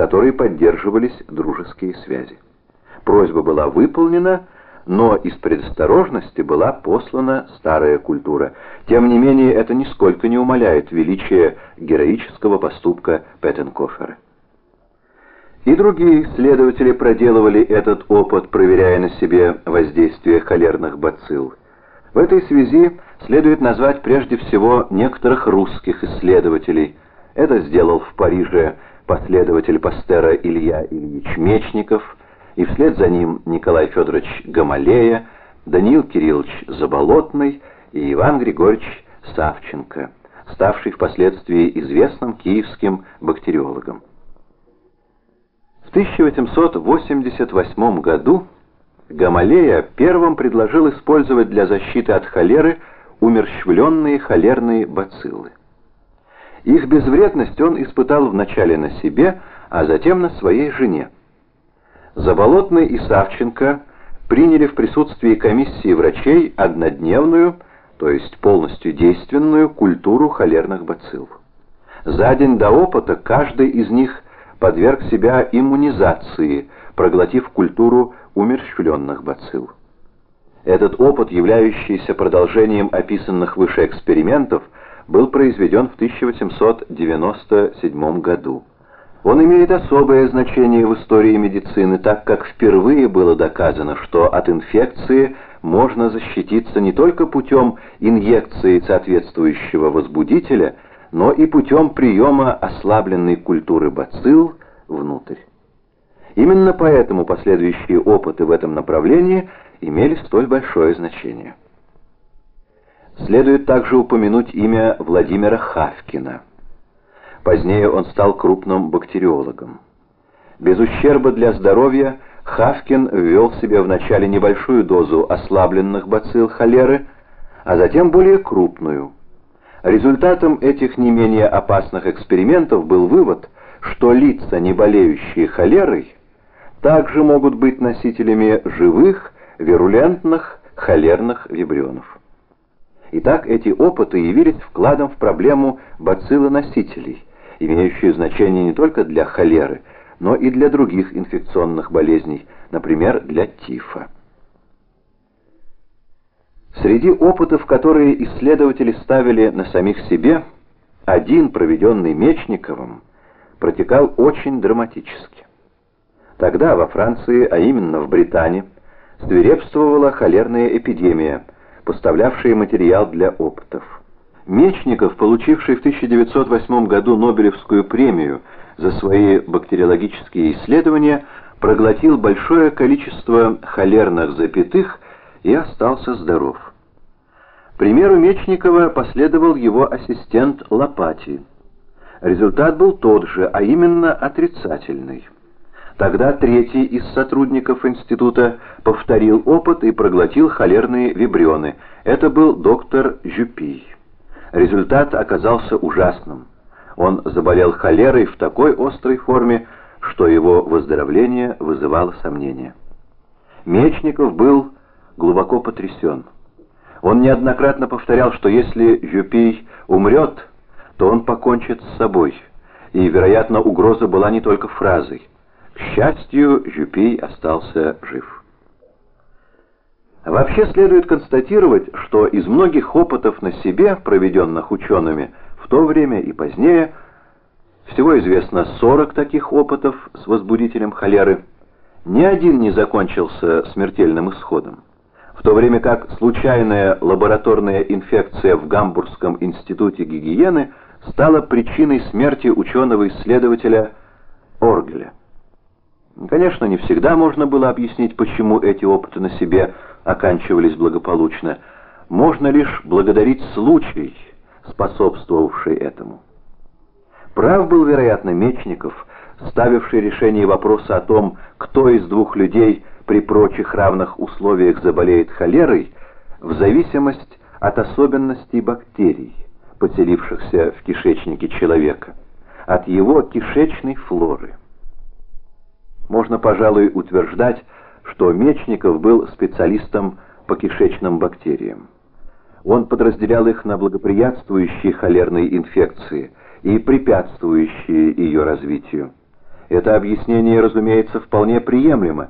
которой поддерживались дружеские связи. Просьба была выполнена, но из предосторожности была послана старая культура. Тем не менее, это нисколько не умаляет величия героического поступка Петтенкофера. И другие исследователи проделывали этот опыт, проверяя на себе воздействие холерных бацилл. В этой связи следует назвать прежде всего некоторых русских исследователей. Это сделал в Париже последователь Пастера Илья Ильич Мечников, и вслед за ним Николай Федорович Гамалея, Даниил Кириллович Заболотный и Иван Григорьевич Савченко, ставший впоследствии известным киевским бактериологом. В 1888 году Гамалея первым предложил использовать для защиты от холеры умерщвленные холерные бациллы. Их безвредность он испытал вначале на себе, а затем на своей жене. Заболотный и Савченко приняли в присутствии комиссии врачей однодневную, то есть полностью действенную, культуру холерных бацилл. За день до опыта каждый из них подверг себя иммунизации, проглотив культуру умерщвленных бацилл. Этот опыт, являющийся продолжением описанных выше экспериментов, был произведен в 1897 году. Он имеет особое значение в истории медицины, так как впервые было доказано, что от инфекции можно защититься не только путем инъекции соответствующего возбудителя, но и путем приема ослабленной культуры бацилл внутрь. Именно поэтому последующие опыты в этом направлении имели столь большое значение. Следует также упомянуть имя Владимира Хавкина. Позднее он стал крупным бактериологом. Без ущерба для здоровья Хавкин ввел себе вначале небольшую дозу ослабленных бацилл холеры, а затем более крупную. Результатом этих не менее опасных экспериментов был вывод, что лица, не болеющие холерой, также могут быть носителями живых, вирулентных холерных вибрионов. Итак, эти опыты явились вкладом в проблему бациллоносителей, имеющую значение не только для холеры, но и для других инфекционных болезней, например, для тифа. Среди опытов, которые исследователи ставили на самих себе, один, проведенный Мечниковым, протекал очень драматически. Тогда во Франции, а именно в Британии, свирепствовала холерная эпидемия, поставлявшая материал для опытов. Мечников, получивший в 1908 году Нобелевскую премию за свои бактериологические исследования, проглотил большое количество холерных запятых и остался здоров. Примеру Мечникова последовал его ассистент Лопати. Результат был тот же, а именно отрицательный. Тогда третий из сотрудников института повторил опыт и проглотил холерные вибрионы. Это был доктор Жюпий. Результат оказался ужасным. Он заболел холерой в такой острой форме, что его выздоровление вызывало сомнения. Мечников был глубоко потрясен. Он неоднократно повторял, что если Жюпий умрет, то он покончит с собой. И, вероятно, угроза была не только фразой. Счастью, Жюпий остался жив. Вообще следует констатировать, что из многих опытов на себе, проведенных учеными в то время и позднее, всего известно 40 таких опытов с возбудителем холеры, ни один не закончился смертельным исходом. В то время как случайная лабораторная инфекция в Гамбургском институте гигиены стала причиной смерти ученого-исследователя Оргеля. Конечно, не всегда можно было объяснить, почему эти опыты на себе оканчивались благополучно. Можно лишь благодарить случай, способствовавший этому. Прав был, вероятно, Мечников, ставивший решение вопроса о том, кто из двух людей при прочих равных условиях заболеет холерой, в зависимость от особенностей бактерий, поселившихся в кишечнике человека, от его кишечной флоры. Можно, пожалуй, утверждать, что Мечников был специалистом по кишечным бактериям. Он подразделял их на благоприятствующие холерной инфекции и препятствующие ее развитию. Это объяснение, разумеется, вполне приемлемо,